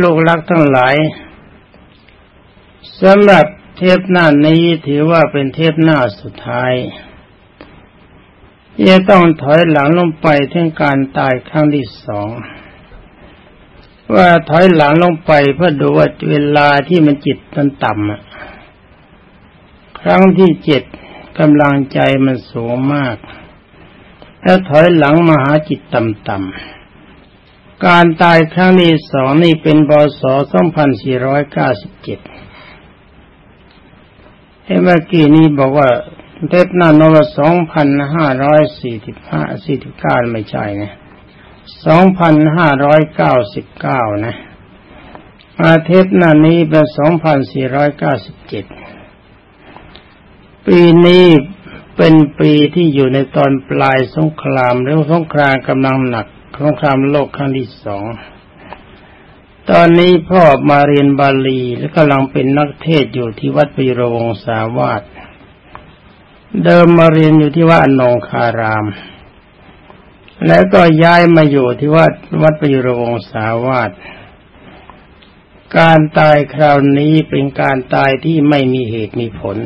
ลูกรักทั้งหลายสำหรับเทปหน้านี้ถือว่าเป็นเทปหน้าสุดท้ายจะต้องถอยหลังลงไปถึงการตายครั้งที่สองว่าถอยหลังลงไปเพื่อดูว่าเวลาที่มันจิตมันต่ำครั้งที่เจ็ดกำลังใจมันสูงมาก แล้วถอยหลังมาหาจิตต่ำๆ การตายครั้งที่สองนี่เป็นบศ2497เมื่อกี้นี้บอกว่าเทปหน้านวสองพันห้าร้อยสี่สิบห้าสี่สิบเก้าไม่ใช่นะสองพันห้าร้อยเก้าสิบเก้านะอาเทปหน้านี้เป็นสองพันสี่ร้อยเก้าสิบเจ็ดปีนี้เป็นปีที่อยู่ในตอนปลายสงครามหรือสงครามกำลังหนัก งครามโลกครั้งที่สอง ตอนนี้พ่อมาเรียนบาลีและกำลังเป็นนักเทศอยู่ที่วัดปิโรวงสาวาสเดิมมาเรียนอยู่ที่วัดนงคาราม แล้วก็ย้ายมาอยู่ที่วัดวัดปิโรวงสาวาสการตายคราวนี้เป็นการตายที่ไม่มีเหตุมีผล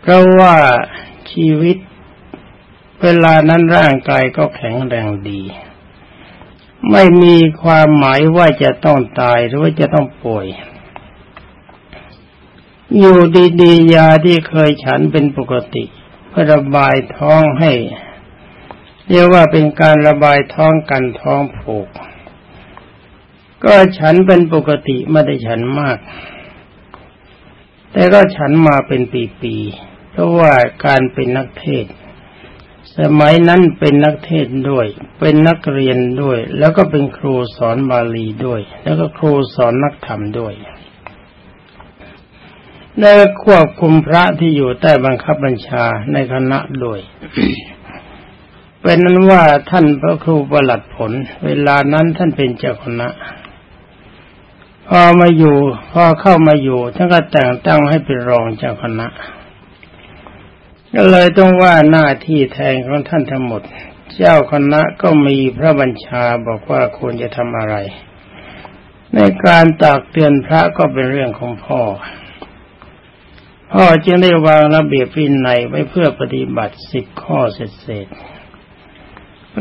เพราะว่าชีวิต เวลานั้นร่างกายก็แข็งแรงดี ไม่มีความหมายว่าจะต้องตายหรือว่าจะต้องป่วย อยู่ดีๆยาที่เคยฉันเป็นปกติเพื่อระบายท้องให้ เรียกว่าเป็นการระบายท้องกันท้องผูก ก็ฉันเป็นปกติไม่ได้ฉันมาก แต่ก็ฉันมาเป็นปีๆเพราะว่าการเป็นนักเทศ สมัยนั้นเป็นนักเทศด้วย เป็นนักเรียนด้วย แล้วก็เป็นครูสอนบาลีด้วย แล้วก็ครูสอนนักธรรมด้วย ได้ควบคุมพระที่อยู่ใต้บังคับบัญชาในคณะด้วย เป็นนั้นว่าท่านพระครูประหลัดผล เวลานั้นท่านเป็นเจ้าคณะพอมาอยู่ พอเข้ามาอยู่ท่านก็แต่งตั้งให้เป็นรองเจ้าคณะ ก็เลยต้องว่าหน้าที่แทนของท่านทั้งหมด เจ้าคณะก็มีพระบัญชาบอกว่าควรจะทำอะไร ในการตากเตือนพระก็เป็นเรื่องของพ่อ พ่อจึงได้วางระเบียบวินัยไว้เพื่อปฏิบัติสิบข้อเสร็จ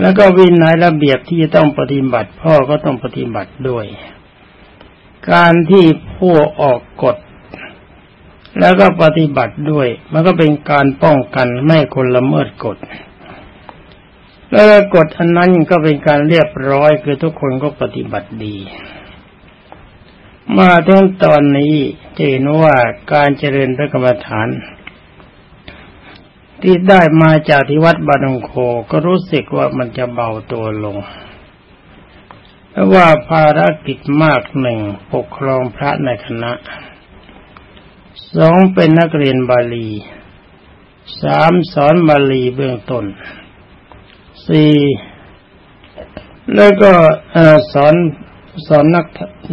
แล้วก็วินัยระเบียบที่จะต้องปฏิบัติ พ่อก็ต้องปฏิบัติด้วย การที่ผู้ออกกฎ แล้วก็ปฏิบัติด้วย มันก็เป็นการป้องกันไม่คนละเมิดกฎ แล้วกฎอันนั้นก็เป็นการเรียบร้อยคือทุกคนก็ปฏิบัติดี มาถึงตอนนี้จะเห็นว่าการเจริญพระกรรมฐาน ที่ได้มาจากที่วัดบาดงโคก็รู้สึกว่ามันจะเบาตัวลงเพราะว่าภารกิจมากหนึ่งปกครองพระในคณะ สองเป็นนักเรียนบาลีสามสอนบาลีเบื้องต้นสี่แล้วก็สอนสอนนัก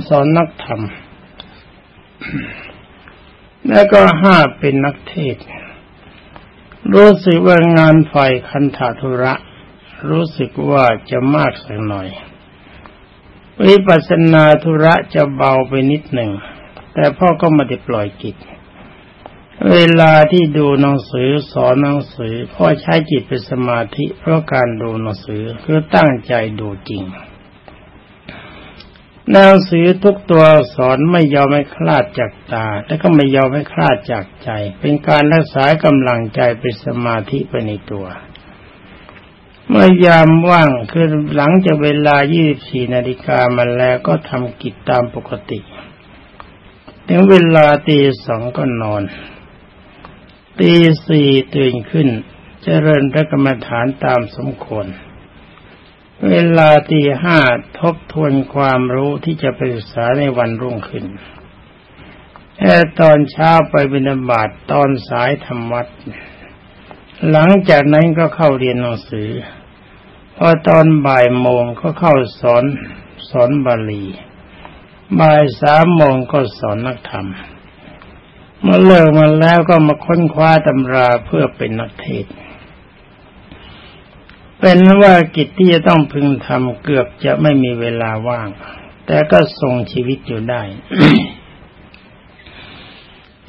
สอนนักธรรม แล้วก็ห้าเป็นนักเทศ รู้สึกว่างานฝ่ายคันธาธุระ รู้สึกว่าจะมากสักหน่อย วิปัสสนาธุระจะเบาไปนิดหนึ่ง แต่พ่อก็ไม่ได้ปล่อยจิต เวลาที่ดูหนังสือสอนหนังสือ พ่อใช้จิตเป็นสมาธิ เพราะการดูหนังสือคือตั้งใจดูจริงหนังสือทุกตัวสอนไม่ยอมไม่คลาดจากตา และก็ไม่ยอมไม่คลาดจากใจ เป็นการรักษากำลังใจเป็นสมาธิไปในตัว เมื่อยามว่างคือหลังจากเวลา 24 นาฬิกามาแล้วก็ทำกิจตามปกติ ถึงเวลาตีสองก็นอน ตีสี่ตื่นขึ้นเจริญพระกรรมฐานตามสมควร เวลาตีห้าทบทวนความรู้ที่จะไปศึกษาในวันรุ่งขึ้นแค่ตอนเช้าไปบิณฑบาตตอนสายธรรมวัด หลังจากนั้นก็เข้าเรียนหนังสือ พอตอนบ่ายโมงก็เข้าสอนสอนบาลี บ่ายสามโมงก็สอนนักธรรมเมื่อเลิกมาแล้วก็มาค้นคว้าตำราเพื่อเป็นนักเทศ เป็นว่ากิจที่จะต้องพึงทำเกือบจะไม่มีเวลาว่าง แต่ก็ทรงชีวิตอยู่ได้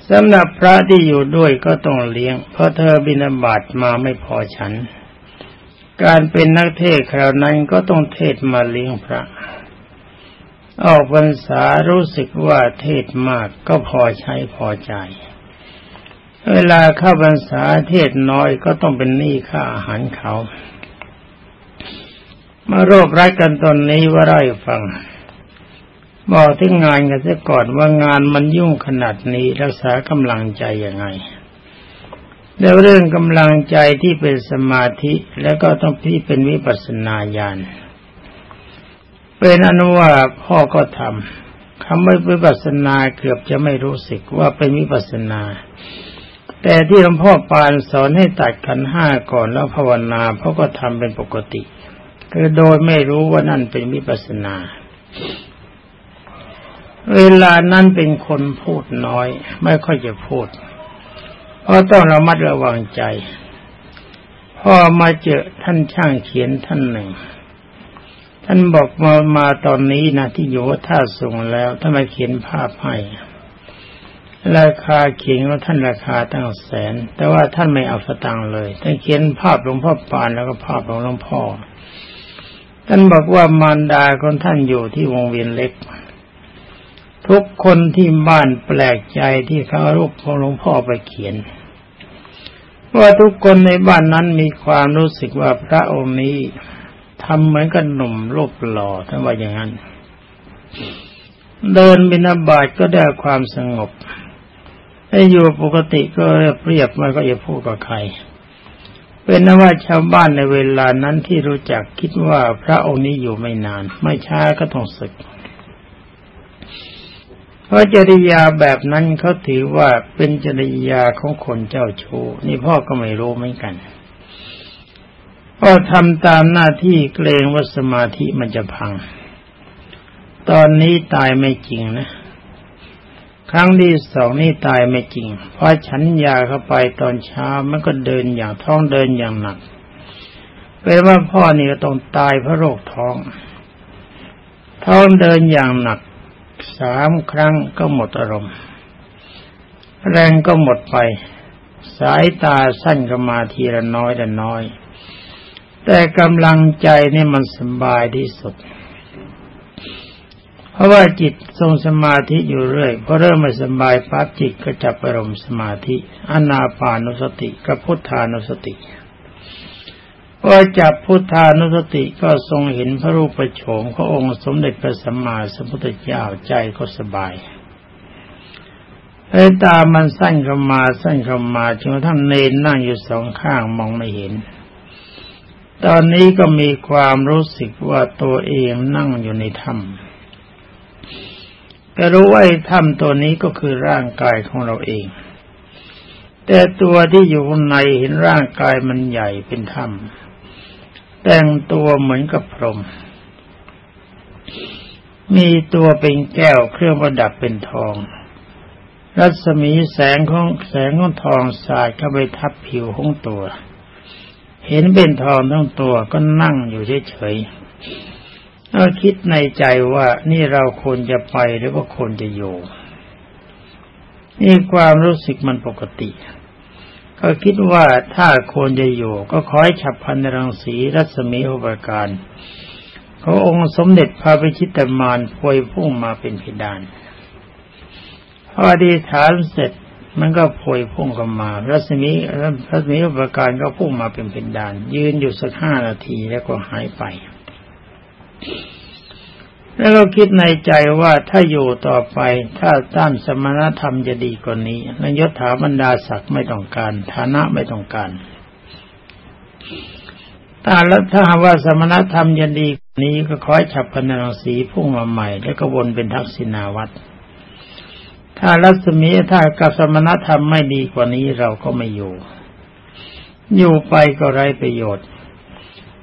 สำหรับพระที่อยู่ด้วยก็ต้องเลี้ยง เพราะเธอบินาบาตมาไม่พอฉัน การเป็นนักเทศคราวนั้นก็ต้องเทศมาเลี้ยงพระ ออกพรรษารู้สึกว่าเทศมากก็พอใช้พอใจ เวลาเข้าพรรษาเทศน้อยก็ต้องเป็นหนี้ค่าอาหารเขามาโรครักกันตอนนี้ว่าไรฟัง บอกที่งานกันซะก่อนว่างานมันยุ่งขนาดนี้รักษากำลังใจยังไงแล้วเรื่องกำลังใจที่เป็นสมาธิแล้วก็ต้องที่เป็นวิปัสสนาญาณ เป็นอนุว่าพ่อก็ทำคำว่าวิปัสสนาเกือบจะไม่รู้สึกว่าเป็นวิปัสสนา แต่ที่หลวงพ่อปานสอนให้ตัดขันห้าก่อนแล้วภาวนาพ่อก็ทำเป็นปกติ คือโดยไม่รู้ว่านั่นเป็นวิปัสสนา เวลานั้นเป็นคนพูดน้อย ไม่ค่อยจะพูด เพราะต้องระมัดระวังใจ พ่อมาเจอท่านช่างเขียนท่านหนึ่ง ท่านบอกมามาตอนนี้นะที่อยู่ท่าส่งแล้วท่านมาเขียนภาพให้ราคาเขียนว่าท่านราคาตั้งแสน แต่ว่าท่านไม่เอาสตังค์เลยท่านเขียนภาพหลวงพ่อปานแล้วก็ภาพของหลวงพ่อ ท่านบอกว่ามารดาของท่านอยู่ที่วงเวียนเล็ก ทุกคนที่บ้านแปลกใจที่เขารูปของหลวงพ่อไปเขียนว่าทุกคนในบ้านนั้นมีความรู้สึกว่าพระองค์นี้ ทำเหมือนกับหนุ่มรูปหล่อท่านว่าอย่างนั้น เดินบินาบาตก็ได้ความสงบถ้อยู่ปกติก็เรียบเรียบไม่ก็อย่าพูดกับใคร เป็นนว่าชาวบ้านในเวลานั้นที่รู้จักคิดว่าพระองค์นี้อยู่ไม่นาน ไม่ช้าก็ต้องศึก เพราะจริยาแบบนั้นเขาถือว่าเป็นจริยาของคนเจ้าชู้นี่พ่อก็ไม่รู้เหมือนกัน พ่อทำตามหน้าที่เกรงว่าสมาธิมันจะพัง ตอนนี้ตายไม่จริงนะ ครั้งที่สองนี่ตายไม่จริง เพราะฉันยาเข้าไปตอนเช้ามันก็เดินอย่างท้องเดินอย่างหนักแปลว่าพ่อนี่ก็ต้องตายเพราะโรคท้อง ท้องเดินอย่างหนักสามครั้งก็หมดอารมณ์ แรงก็หมดไป สายตาสั้นก็มาทีละน้อยละน้อย แต่กำลังใจนี่มันสบายที่สุด เพราะว่าจิตทรงสมาธิอยู่เรื่อยพอเริ่มไม่สบายปั๊บจิตก็จับอารมณ์สมาธิอนาปานุสติกับพุทธานุสติพอจับพุทธานุสติก็ทรงเห็นพระรูปโฉมขององค์สมเด็จพระสัมมาสัมพุทธเจ้าใจก็สบายเอ้ตามันสั้นเข้ามาสั้นเข้ามาจนกระทั่งเนนนั่งอยู่สองข้างมองไม่เห็น ตอนนี้ก็มีความรู้สึกว่าตัวเองนั่งอยู่ในถ้ำแต่รู้ว่าถ้ำตัวนี้ก็คือร่างกายของเราเอง แต่ตัวที่อยู่ข้างในเห็นร่างกายมันใหญ่เป็นถ้ำแต่งตัวเหมือนกับพรหมมีตัวเป็นแก้วเครื่องประดับเป็นทอง รัศมีแสงของแสงของทองสาดเข้าไปทับผิวของตัว เห็นเป็นทองทั้งตัวก็นั่งอยู่เฉยๆก็คิดในใจว่านี่เราควรจะไปหรือว่าควรจะอยู่ นี่ความรู้สึกมันปกติ ก็คิดว่าถ้าควรจะอยู่ ก็ขอให้ฉับพันรังสีรัศมีอุปการพระองค์สมเด็จพระพิชิตมารพวยพุ่งมาเป็นพิดานพอดีฐานเสร็จ มันก็พวยพุ่งเข้ามารัศมีรัศมีอุปการก็พุ่งมาเป็นพิดาน ยืนอยู่สักห้านาทีแล้วก็หายไป แล้วก็คิดในใจว่าถ้าอยู่ต่อไป ถ้าต้านสมณธรรมจะดีกว่านี้นยศถาบรรดาศักดิ์ไม่ต้องการ ฐานะไม่ต้องการถ้าแล้วถ้าว่าสมณธรรมจะดีกว่านี้ก็ขอให้ฉับพันรังสีพุ่งมาใหม่ แล้วก็วนเป็นทักษิณาวัตร ถ้ารัศมีถ้ากับสมณธรรมไม่ดีกว่านี้เราก็ไม่อยู่ อยู่ไปก็ไร้ประโยชน์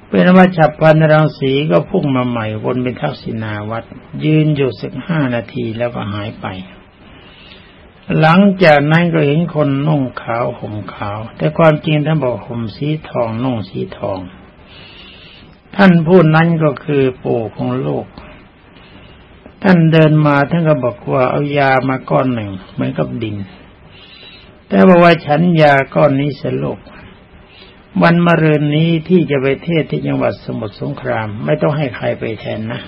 เป็นว่าฉับพันรังสีก็พุ่งมาใหม่วนเป็นทักษิณาวัดยืนอยู่สักห้านาทีแล้วก็หายไป หลังจากนั้นก็เห็นคนนุ่งขาวห่มขาว แต่ความจริงท่านบอกห่มสีทองนุ่งสีทอง ท่านพูดนั้นก็คือปู่ของโลก ท่านเดินมาท่านก็บอกว่าเอายามาก้อนหนึ่งเหมือนกับดิน แต่บอกว่าฉันยาก้อนนี้เสียโลกวันมะรืนนี้ที่จะไปเทศที่จังหวัดสมุทรสงคราม ไม่ต้องให้ใครไปแทนนะ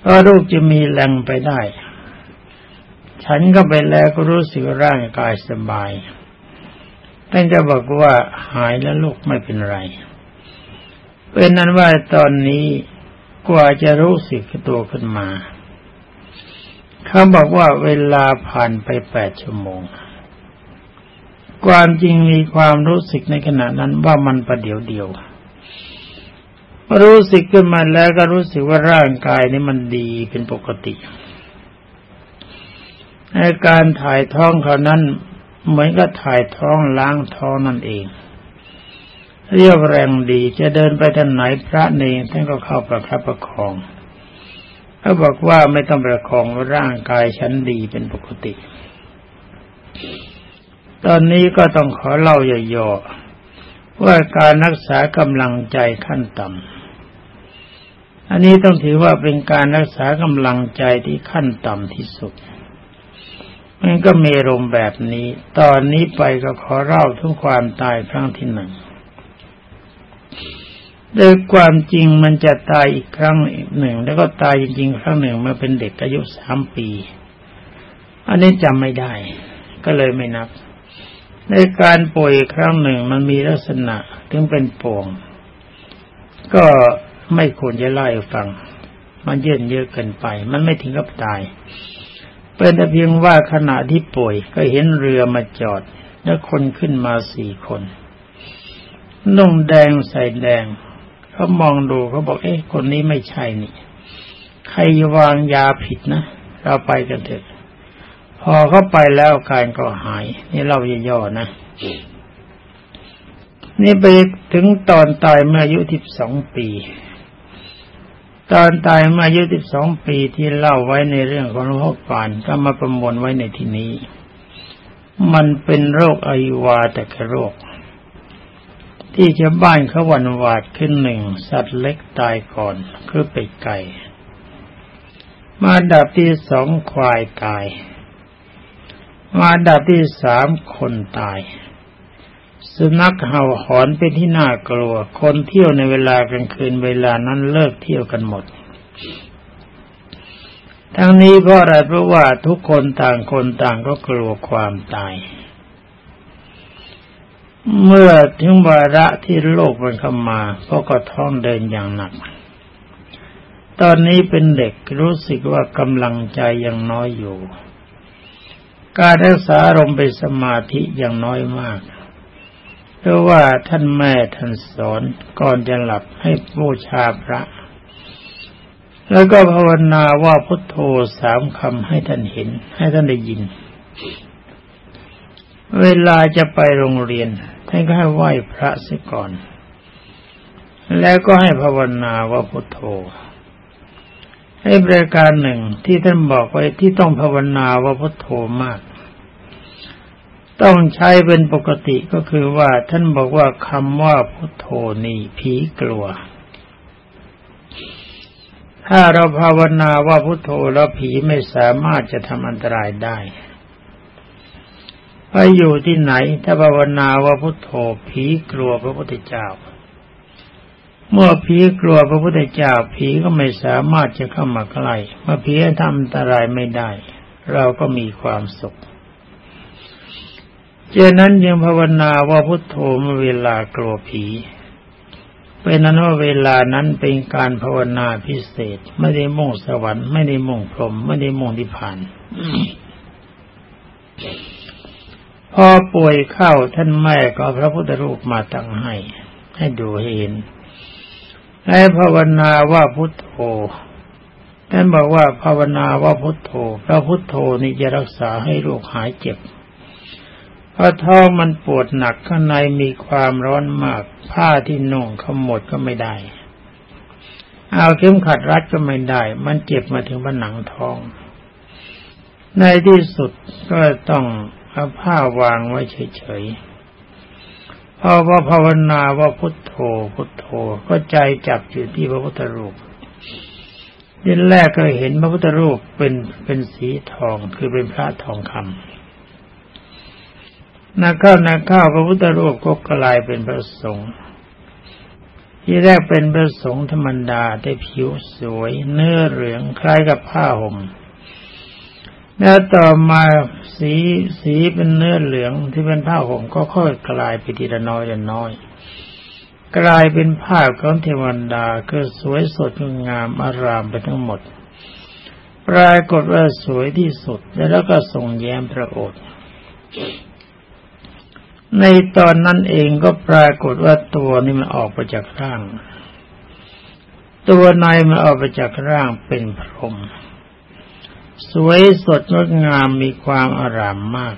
เพราะลูกจะมีแรงไปได้ ฉันก็ไปแล้วก็รู้สึกร่างกายสบายท่านจะบอกว่าหายแล้วลูกไม่เป็นไร เป็นนั้นว่าตอนนี้ กว่าจะรู้สึกตัวขึ้นมาเขาบอกว่าเวลาผ่านไปแปดชั่วโมง ความจริงมีความรู้สึกในขณะนั้นว่ามันประเดี๋ยวเดียว รู้สึกขึ้นมาแล้วก็รู้สึกว่าร่างกายนี้มันดีเป็นปกติในการถ่ายท้องเขานั้นเหมือนกับถ่ายท้องล้างท้องนั่นเอง เรียบแรงดีจะเดินไปทางไหนพระเนรท่านก็เข้าประคับประคองเขาบอกว่าไม่ต้องประคองร่างกายฉันดีเป็นปกติ ตอนนี้ก็ต้องขอเล่าย่อๆว่าการรักษากำลังใจขั้นต่ำอันนี้ต้องถือว่าเป็นการรักษากำลังใจที่ขั้นต่ำที่สุดมันก็มีรมแบบนี้ ตอนนี้ไปก็ขอเล่าถึงความตายครั้งที่หนึ่ง โดยความจริงมันจะตายอีกครั้งหนึ่ง แล้วก็ตายจริงๆครั้งหนึ่งมื่อเป็นเด็กอายุสามปี อันนี้จำไม่ได้ ก็เลยไม่นับ ในการป่วยครั้งหนึ่งมันมีลักษณะถึงเป็นป่วง ก็ไม่ควรจะไล่ฟัง มันเย็นเยอะเกินไป มันไม่ถึงกับตาย เป็นแต่เพียงว่าขณะที่ป่วยก็เห็นเรือมาจอด แล้วคนขึ้นมาสี่คน นุ่งแดงใส่แดง เขามองดูเขาบอก เอ๊ะคนนี้ไม่ใช่นี่ ใครวางยาผิดนะเราไปกันเถอะพอเขาไปแล้วการก็หาย นี่เราย่อๆนะ นี่ไปถึงตอนตายเมื่ออายุสิบสองปี ตอนตายเมื่ออายุสิบสองปีที่เล่าไว้ในเรื่องของหลวงพ่อปานก็มาประมวลไว้ในที่นี้ มันเป็นโรคอายุวาแต่กโรค ที่ชาวบ้านเขาวันวาดขึ้นหนึ่งสัตว์เล็กตายก่อนคือเป็ดไก่ มาดับที่สองควายตาย มาดับที่สามคนตาย สุนัขเห่าหอนเป็นที่น่ากลัว คนเที่ยวในเวลากลางคืนเวลานั้นเลิกเที่ยวกันหมด ทั้งนี้เพราะอะไรเพราะว่าทุกคนต่างคนต่างก็กลัวความตาย เมื่อถึงวาระที่โลกมันเข้ามาพราะก็ท้องเดินอย่างหนัก ตอนนี้เป็นเด็กรู้สึกว่ากำลังใจยังน้อยอยู่ การรักษาอารมณ์เป็นสมาธิยังน้อยมากเพราะว่าท่านแม่ท่านสอนก่อนจะหลับให้บูชาพระ แล้วก็ภาวนาว่าพุทโธสามคำให้ท่านเห็น ให้ท่านได้ยิน เวลาจะไปโรงเรียน ท่านก็ให้ไหว้พระสียก่อน แล้วก็ให้ภาวนาว่าพุทโธ ให้บริการหนึ่งที่ท่านบอกไว้ที่ต้องภาวนาว่าพุทโธมาก ต้องใช้เป็นปกติก็คือว่าท่านบอกว่าคำว่าพุทโธนี่ผีกลัว ถ้าเราภาวนาว่าพุทโธแล้วผีไม่สามารถจะทำอันตรายได้ ไปอยู่ที่ไหน ถ้าภาวนาว่าพุทโธผีกลัวพระพุทธเจ้า เมื่อผีกลัวพระพุทธเจ้า ผีก็ไม่สามารถจะเข้ามาใกล้เมื่อผีทำอันตรายไม่ได้ เราก็มีความสุขเจนั้นยังภาวนาว่าพุทโธเมื่อเวลากลัวผีเป็นนั้นว่าเวลานั้นเป็นการภาวนาพิเศษ ไม่ได้มุ่งสวรรค์ไม่ได้มุ่งพรหมไม่ได้มุ่งนิพพาน พอป่วยเข้าท่านแม่ก็พระพุทธรูปมาตั้งให้ ให้ดูเห็นให้ภาวนาว่าพุทโธท่านบอกว่าภาวนาว่าพุทโธ พระพุทโธนี่จะรักษาให้ลูกหายเจ็บเพราะท้องมันปวดหนักข้างในมีความร้อนมาก ผ้าที่นุ่งขมดก็ไม่ได้ เอาเข็มขัดรัดก็ไม่ได้ มันเจ็บมาถึงผนังท้อง ในที่สุดก็ต้อง เอาผ้าวางไว้เฉยๆพอว่าภาวนาว่าพุทโธ พุทโธก็ใจจับอยู่ที่พระพุทธรูปทีแรกก็เห็นพระพุทธรูปเป็นเป็นสีทองคือเป็นพระทองคำนักเข้าวนักเข้าวพระพุทธรูปก็กลายเป็นพระสงฆ์ที่แรกเป็นพระสงฆ์ธรรมดาแต่ผิวสวย เนื้อเหลืองคล้ายกับผ้าห่ม แล้วต่อมาสีสีเป็นเนื้อเหลืองที่เป็นผ้าห่มก็ค่อยกลายไปทีละน้อยละน้อย กลายเป็นภาพของเทวันดาคือสวยสดงามอารามไปทั้งหมด ปรากฏว่าสวยที่สุดแล้วก็ทรงแย้มพระโอษฐ์ในตอนนั้นเองก็ปรากฏว่าตัวนี่มันออกไปจากร่าง ตัวในมันออกไปจากร่างเป็นพรหม สวยสดงดงามมีความอารามมาก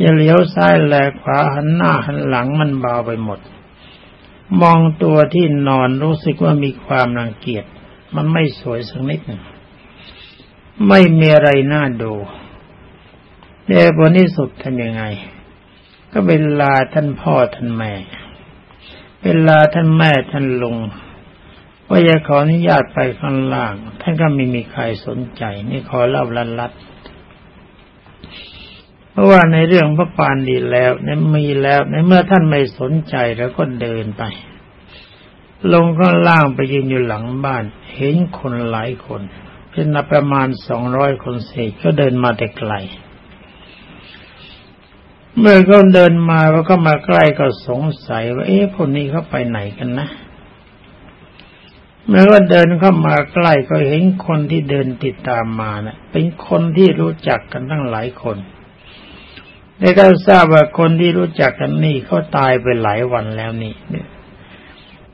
จะเลี้ยวซ้ายแลขวาหันหน้าหันหลังมันเบาไปหมด มองตัวที่นอนรู้สึกว่ามีความรังเกียจมันไม่สวยสักนิดหนึ่งไม่มีอะไรน่าดูแต่ผลที่สุดทำยังไง ก็เป็นลาท่านพ่อท่านแม่เป็นลาท่านแม่ท่านลุง ว่าจะขออนุญาตไปข้างล่าง ท่านก็ไม่มีใครสนใจ นี่ขอเล่าลัดลัดเพราะว่าในเรื่องพระปานดีแล้วในมีแล้ว ในเมื่อท่านไม่สนใจแล้วก็เดินไป ลงข้างล่างไปยืนอยู่หลังบ้าน เห็นคนหลายคน เป็นนับประมาณสองร้อยคนเศษก็เดินมาแต่ไกล เมื่อเขาเดินมาแล้วก็มาใกล้ก็สงสัยว่า เอ๊ะคนนี้เขาไปไหนกันนะ เมื่อว่าเดินเข้ามาใกล้ก็เห็นคนที่เดินติดตามมานะ่ะ เป็นคนที่รู้จักกันทั้งหลายคนได้ก็ทราบว่าคนที่รู้จักกันนี่เขาตายไปหลายวันแล้วนี่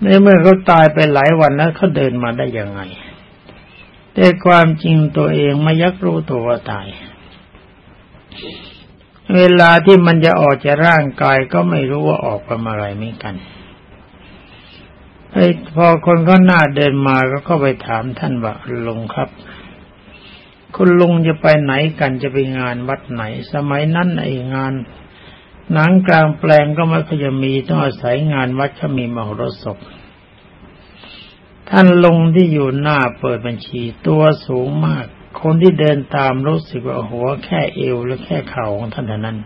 ในเมื่อเขาตายไปหลายวันแล้วเขาเดินมาได้ยังไง แต่ความจริงตัวเองไม่ยักรู้ตัวว่าตาย เวลาที่มันจะออกจากร่างกายก็ไม่รู้ว่าออกไปมาอะไรเหมือนกัน ไอ้พอคนก็หน้าเดินมาก็เข้าไปถามท่านว่าลุงครับ คุณลุงจะไปไหนกันจะไปงานวัดไหน สมัยนั้นไอ้งาน หนังกลางแปลงก็ไม่ค่อยจะมีต้องอาศัยงานวัดเขามีมหรสพท่านลุงที่อยู่หน้าเปิดบัญชีตัวสูงมาก คนที่เดินตามรู้สึกว่าหัวแค่เอวและแค่เข่าของท่านเท่านั้น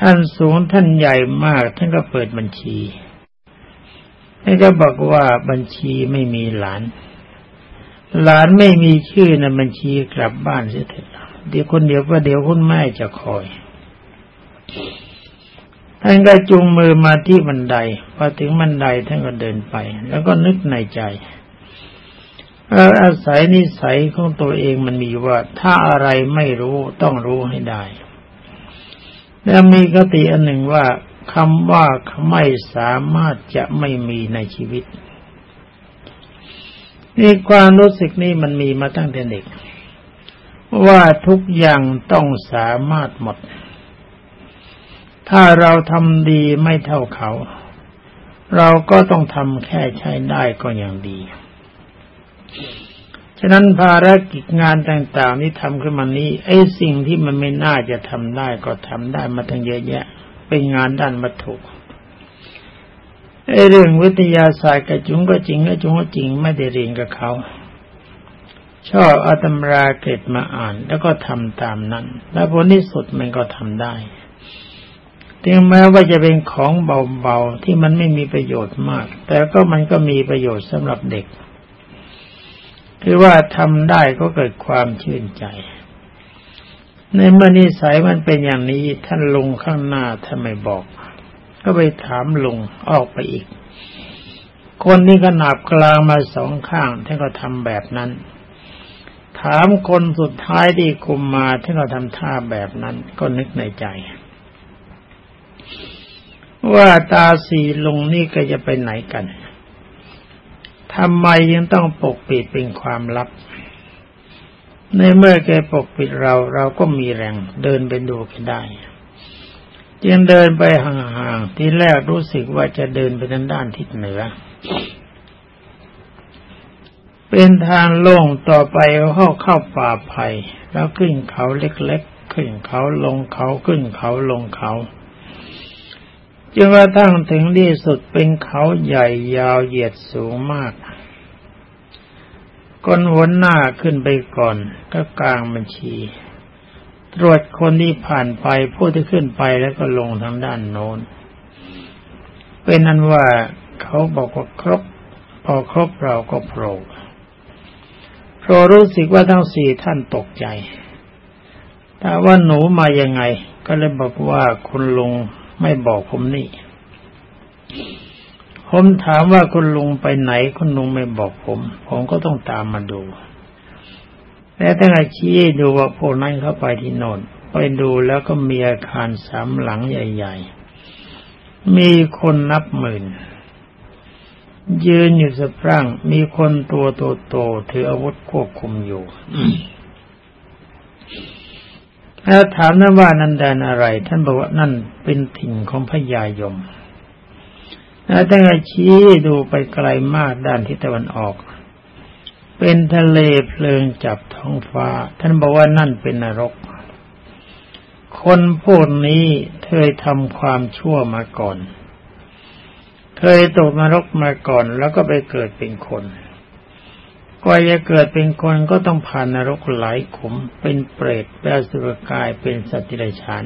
ท่านสูงท่านใหญ่มาก ท่านก็เปิดบัญชี แล้วก็บอกว่าบัญชีไม่มีหลาน หลานไม่มีชื่อในบัญชีกลับบ้านเสียเถอะเดี๋ยวคนเดียวก็เดี๋ยวคุณแม่จะคอยท่านก็จุงมือมาที่บันไดพอถึงบันไดท่านก็เดินไป แล้วก็นึกในใจอาศัยนิสัยของตัวเองมันมีว่า ถ้าอะไรไม่รู้ต้องรู้ให้ได้ แล้วมีกติอันหนึ่งว่า คำว่าไม่สามารถจะไม่มีในชีวิตนี่ความรู้สึกนี้มันมีมาตั้งแต่เด็ก ว่าทุกอย่างต้องสามารถหมด ถ้าเราทำดีไม่เท่าเขา เราก็ต้องทำแค่ใช้ได้ก็อย่างดี ฉะนั้นภารกิจงานต่างๆที่ทำขึ้นมานี้ไอ้สิ่งที่มันไม่น่าจะทำได้ก็ทำได้มาตั้งเยอะแยะ เป็นงานด้านวัตถุไอ้เรื่องวิทยาศาสตร์กับจุงก็จริงก็จุงก็จริงไม่ได้เรียนกับเขา ชอบอาตมราเกตมาอ่าน แล้วก็ทำตามนั้น แล้วผลที่สุดมันก็ทำได้ถึงแม้ว่าจะเป็นของเบาๆที่มันไม่มีประโยชน์มาก แต่ก็มันก็มีประโยชน์สำหรับเด็ก คือว่าทำได้ก็เกิดความชื่นใจ ในเมื่อนิสัยมันเป็นอย่างนี้ท่านลุงข้างหน้าท่านไม่บอก ก็ไปถามลุงออกไปอีก คนนี้ก็หนับกลางมาสองข้างท่านก็ทำแบบนั้น ถามคนสุดท้ายที่คุมมาท่านก็ทำท่าแบบนั้น ก็นึกในใจ ว่าตาสีลุงนี่ก็จะไปไหนกันทำไมยังต้องปกปิดเป็นความลับ ในเมื่อแกปกปิดเราเราก็มีแรงเดินไปดูแกได้จึงเดินไปห่างๆที่แรกรู้สึกว่าจะเดินไปทางด้านทิศเหนือ เป็นทางโล่งต่อไปเข้าเข้าป่าไผ่แล้วขึ้นเขาเล็กๆ ขึ้นเขาลงเขาขึ้นเขาลงเขาจนกระทั่งถึงที่สุดเป็นเขาใหญ่ยาวเหยียดสูงมาก คนหัวหน้าขึ้นไปก่อนก็กลางบัญชี ตรวจคนที่ผ่านไปผู้ที่ขึ้นไปแล้วก็ลงทางด้านโน้น เป็นนั้นว่าเขาบอกว่าครบ พอครบเราก็โผล่โผล่รู้สึกว่าทั้งสี่ท่านตกใจแต่ว่าหนูมายังไง ก็เลยบอกว่าคุณลุงไม่บอกผมนี่ ผมถามว่าคุณลุงไปไหนคุณลุงไม่บอกผม ผมก็ต้องตามมาดู แล้วตั้งแต่ชี้ดูว่าพวกนั้นเข้าไปที่โน่นไปดูแล้วก็มีอาคารสามหลังใหญ่ ๆ มีคนนับหมื่น ยืนอยู่สะพรั่ง มีคนตัวโตๆถืออาวุธควบคุมอยู่แล้วถามนั้นว่านันแดนอะไร ท่านบอกว่านั่นเป็นถิ่นของพญายม แล้วท่านก็ชี้ดูไปไกลมากด้านทิศตะวันออก เป็นทะเลเพลิงจับท้องฟ้า ท่านบอกว่านั่นเป็นนรก คนพวกนี้เคยทำความชั่วมาก่อน เคยตกนรกมาก่อนแล้วก็ไปเกิดเป็นคนกว่าจะเกิดเป็นคนก็ต้องผ่านนรกหลายขุม เป็นเปรตแปลสุรกายเป็นสัตว์ดิรัจฉาน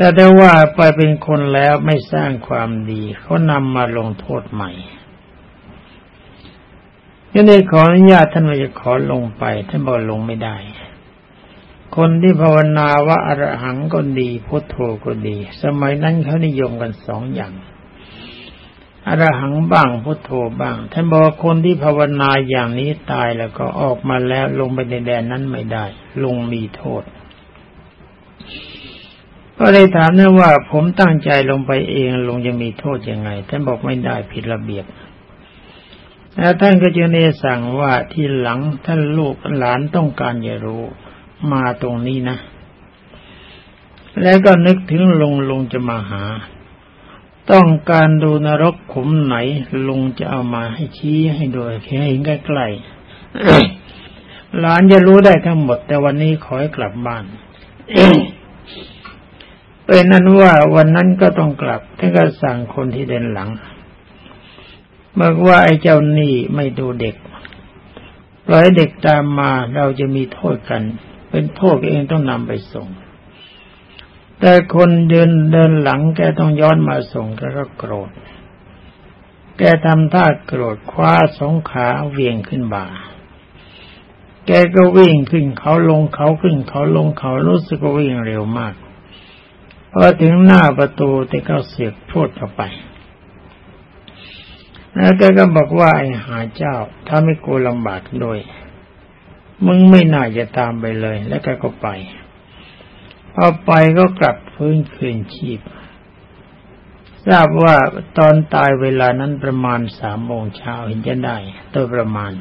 แต่ได้ว่าไปเป็นคนแล้วไม่สร้างความดีเขานำมาลงโทษใหม่ยังได้ขออนุญาตท่านว่าจะขอลงไปท่านบอกลงไม่ได้ คนที่ภาวนาว่าอรหังก็ดีพุทโธก็ดี สมัยนั้นเขานิยมกันสองอย่างอรหังบ้างพุทโธบ้าง ท่านบอกคนที่ภาวนาอย่างนี้ตายแล้วก็ออกมาแล้วลงไปในแดนนั้นไม่ได้ ลงมีโทษ ก็เลยถามนะว่าผมตั้งใจลงไปเองลงจะมีโทษยังไง ท่านบอกไม่ได้ผิดระเบียบแล้วท่านก็จึงได้สั่งว่าที่หลังท่านลูกหลานต้องการจะรู้มาตรงนี้นะ แล้วก็นึกถึงลงลงจะมาหา ต้องการดูนรกขุมไหนลงจะเอามาให้ชี้ให้ดูให้เห็นใกล้ๆหลานจะรู้ได้ทั้งหมด แต่วันนี้ขอให้กลับบ้าน เป็นนั้นว่าวันนั้นก็ต้องกลับท่านก็สั่งคนที่เดินหลังบอกว่าไอ้เจ้านี่ไม่ดูเด็กปล่อยเด็กตามมาเราจะมีโทษกัน เป็นโทษเองต้องนำไปส่ง แต่คนเดินเดินหลังแกต้องย้อนมาส่งแกก็โกรธ แกทำท่าโกรธคว้าสองขาเวียงขึ้นบ่า แกก็วิ่งขึ้นเขาลงเขาขึ้นเขาลงเขารู้สึกว่าวิ่งเร็วมาก พอถึงหน้าประตูแต่ก็เสียกพูดเข้าไป แล้วแกก็บอกว่าไอ้หาเจ้า ถ้าไม่กูลำบากด้วยมึงไม่น่าจะตามไปเลย แล้วแกก็ไปพอไปก็กลับฟื้นคืนชีพ ทราบว่าตอนตายเวลานั้นประมาณสามโมงเช้าเห็นจะได้ตัวประมาณ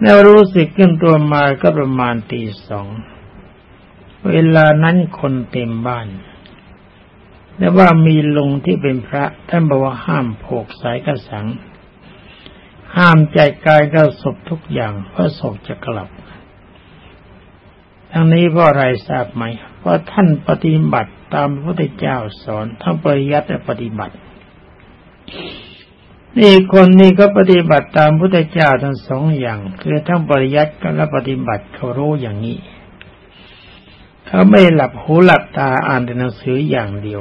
แล้วรู้สึกขึ้นตัวมาก็ประมาณตีสอง เวลานั้นคนเต็มบ้านแต่ว่ามีลุงที่เป็นพระท่านบอกว่าห้ามโผกสายกระสัง ห้ามใจกายกับศพทุกอย่างเพราะศพจะกลับ ทั้งนี้เพราะอะไรทราบไหมเพราะท่านปฏิบัติตามพระพุทธเจ้าสอนทั้งปริยัติและปฏิบัติ นี่คนนี้ก็ปฏิบัติตามพุทธเจ้าทั้งสองอย่าง คือทั้งปริยัติและปฏิบัติเขารู้อย่างนี้ เขาไม่หลับหูหลับตาอ่านแต่หนังสืออย่างเดียว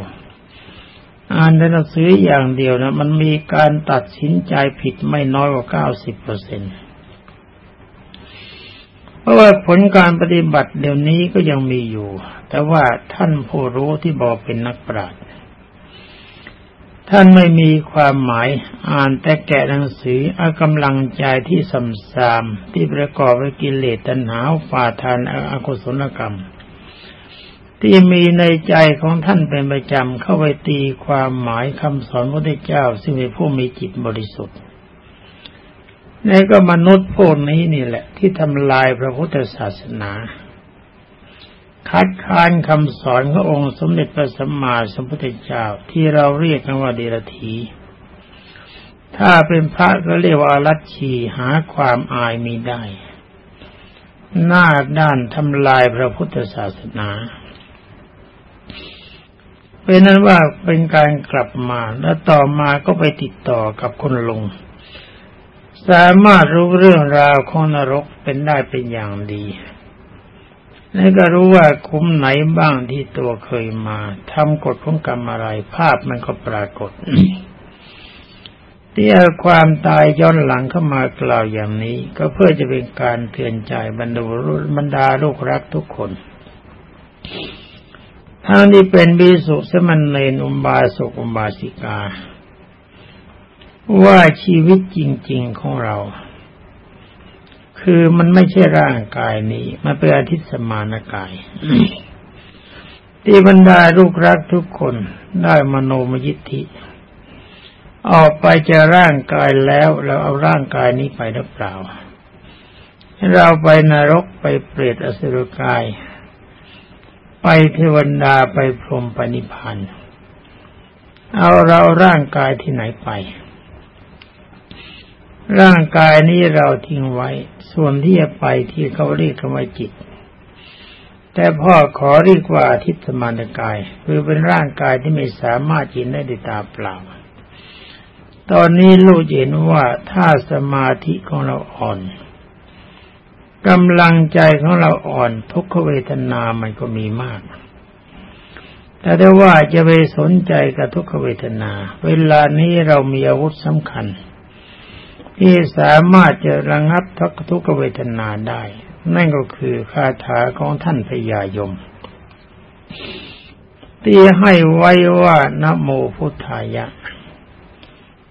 อ่านแต่หนังสืออย่างเดียวนะมันมีการตัดสินใจผิดไม่น้อยกว่าเก้าสิบเปอร์เซ็นต์เพราะว่าผลการปฏิบัติเดี๋ยวนี้ก็ยังมีอยู่ แต่ว่าท่านผู้รู้ที่บอกเป็นนักปราชญ์ท่านไม่มีความหมายอ่านแต่แกะหนังสืออากำลังใจที่สัมสามที่ประกอบด้วยกิเลสตัณหาฝ่าทานอกุศลกรรม ที่มีในใจของท่านเป็นประจำเข้าไปตีความหมายคำสอนพระเจ้า ซึ่งเป็นผู้มีจิตบริสุทธิ์นี่ก็มนุษย์พวกนี้นี่แหละ ที่ทำลายพระพุทธศาสนา คัดค้านคำสอนขององค์สมเด็จพระสัมมาสัมพุทธเจ้าที่เราเรียกกันว่าเดรธีถ้าเป็นพระก็เรียกว่าลัทธิหาความอายมีได้ หน้าด้านทำลายพระพุทธศาสนา เป็นนั้นว่าเป็นการกลับมาแล้วต่อมาก็ไปติดต่อกับคนลง สามารถรู้เรื่องราวของนรกเป็นได้เป็นอย่างดีและก็รู้ว่าคุ้มไหนบ้างที่ตัวเคยมาทำกฎของกรรมอะไร ภาพมันก็ปรากฏที่เอาความตายย้อนหลังเข้ามากล่าวอย่างนี้ ก็เพื่อจะเป็นการเตือนใจบรรดาบรรดาลูกรักทุกคน ทั้งที่เป็นบิสุสมันเนนอุบาสกอุบาสิกา ว่าชีวิตจริง ๆของเรา คือมันไม่ใช่ร่างกายนี้ มันเป็นอาทิตสมานกาย ที่บรรดาลูกรักทุกคนได้มโนมยิทธิ ออกไปจะร่างกายแล้วเราเอาร่างกายนี้ไปหรือเปล่า เราไปนรกไปเปรตอสุรกาย ไปเทวดาไปพรหมปณิพันธ์เอาเราร่างกายที่ไหนไป ร่างกายนี้เราทิ้งไว้ ส่วนที่จะไปที่เขาเรียกว่าจิต แต่พ่อขอเรียกว่าทิฏฐมานกาย คือเป็นร่างกายที่ไม่สามารถจินได้ด้วยตาเปล่า ตอนนี้ลูกเห็นว่าถ้าสมาธิของเราอ่อน กำลังใจของเราอ่อนทุกขเวทนามันก็มีมาก แต่ได้ว่าจะไปสนใจกับทุกขเวทนา เวลานี้เรามีอาวุธสำคัญ ที่สามารถจะระงับทุกทุกเวทนาได้ นั่นก็คือคาถาของท่านพญายมที่ให้ไว้ว่านโมพุทธายะ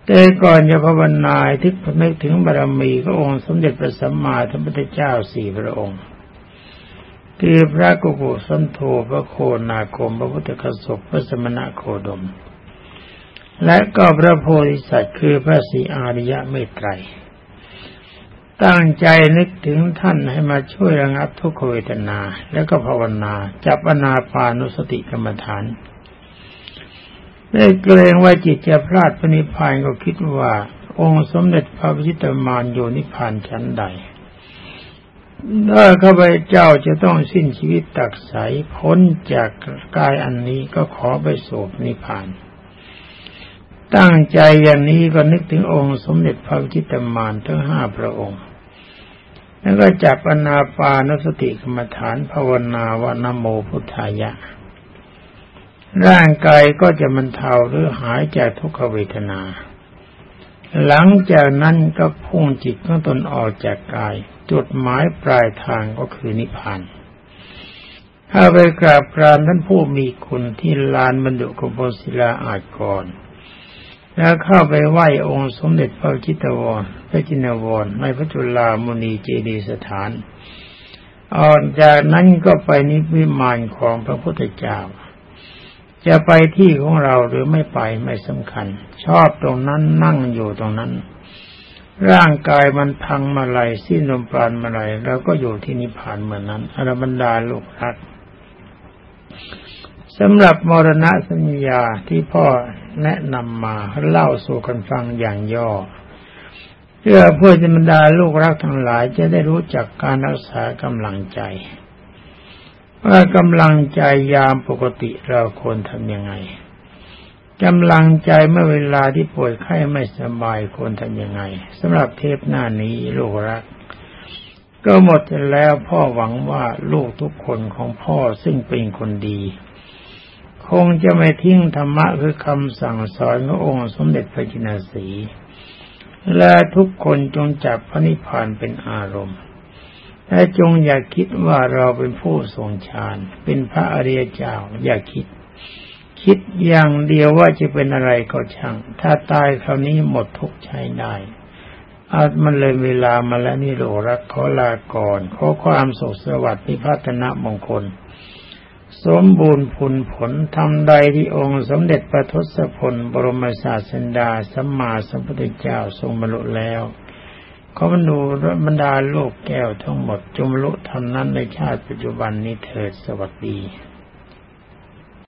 แต่ก่อนจะภาวนาทึกพนึกถึงบารมีขององค์สมเด็จพระสัมมาสัมพุทธเจ้าสี่พระองค์คือพระกุกุสันโธพระโคนาคม พระพุทธกสบพระสมณะโคดม และก็พระโพธิสัตว์คือพระสีอาริยะเมตไตร ตั้งใจนึกถึงท่านให้มาช่วยระงับทุกขเวทนา แล้วก็ภาวนา จับอนาปานุสติกรรมฐาน ได้เกรงว่าจิตจะพลาดพระนิพพานก็คิดว่า องค์สมเด็จพระพิชิตมารอยู่นิพพานชั้นใดถ้าข้าพเจ้าจะต้องสิ้นชีวิตตักใสพ้นจากกายอันนี้ก็ขอไปโสบนิพพาน ตั้งใจอย่างนี้ก็นึกถึงองค์สมเด็จพระพิชิตมารทั้งห้าพระองค์ แล้วก็จับอนาปานสติกรรมฐานภาวนาว่านโมพุทธายะ ร่างกายก็จะมันเทาหรือหายจากทุกขเวทนา หลังจากนั้นก็พุ่งจิตของตนออกจากกาย จุดหมายปลายทางก็คือนิพพาน ถ้าไปกราบกรานท่านผู้มีคุณที่ลานบรรดุกบศิลาอาจก่อนแล้วเข้าไปไหว้องค์สมเด็จพระจิตวรพระจินวรในพระจุลามุนีเจดีสถานออกจากนั้นก็ไปนิพพิมานของพระพุทธเจ้า จะไปที่ของเราหรือไม่ไปไม่สำคัญ ชอบตรงนั้นนั่งอยู่ตรงนั้น ร่างกายมันพังมาไหลสิ้นลมปราณมาไหลเราก็อยู่ที่นิพพานเหมือนนั้นอรบรรดาลูกรักสำหรับมรณะสัญญาที่พ่อแนะนำมาเล่าสู่กันฟังอย่างย่อเพื่อเพื่อจะบรรดาลูกรักทั้งหลายจะได้รู้จักการรักษากำลังใจ ว่ากำลังใจยามปกติเราควรทำยังไงกำลังใจเมื่อเวลาที่ป่วยไข้ไม่สบายควรทำยังไงสำหรับเทปหน้านี้ลูกรัก ก็หมดแล้วพ่อหวังว่าลูกทุกคนของพ่อซึ่งเป็นคนดี คงจะไม่ทิ้งธรรมะคือคำสั่งสอนขององค์สมเด็จพระจินสี และทุกคนจงจับพระนิพพานเป็นอารมณ์ และจงอย่าคิดว่าเราเป็นผู้ทรงฌาน เป็นพระอริยเจ้า อย่าคิด คิดอย่างเดียวว่าจะเป็นอะไรก็ช่าง ถ้าตายคราวนี้หมดทุกข์ใช้ได้อามันเลยเวลามาแล้วนี่โลรักขอลาก่อน ขอความสุขสวัสดิ์พิพัฒนมงคล สมบูรณ์ผลผลทำใดที่องค์สมเด็จพระทศพล บรมศาสดาสัมมาสัมพุทธเจ้าทรงบรรลุแล้ว ขอบรรดูบรรดาโลกแก้วทั้งหมดจงลุทำนั้นในชาติปัจจุบันนี้เถิดสวัสดี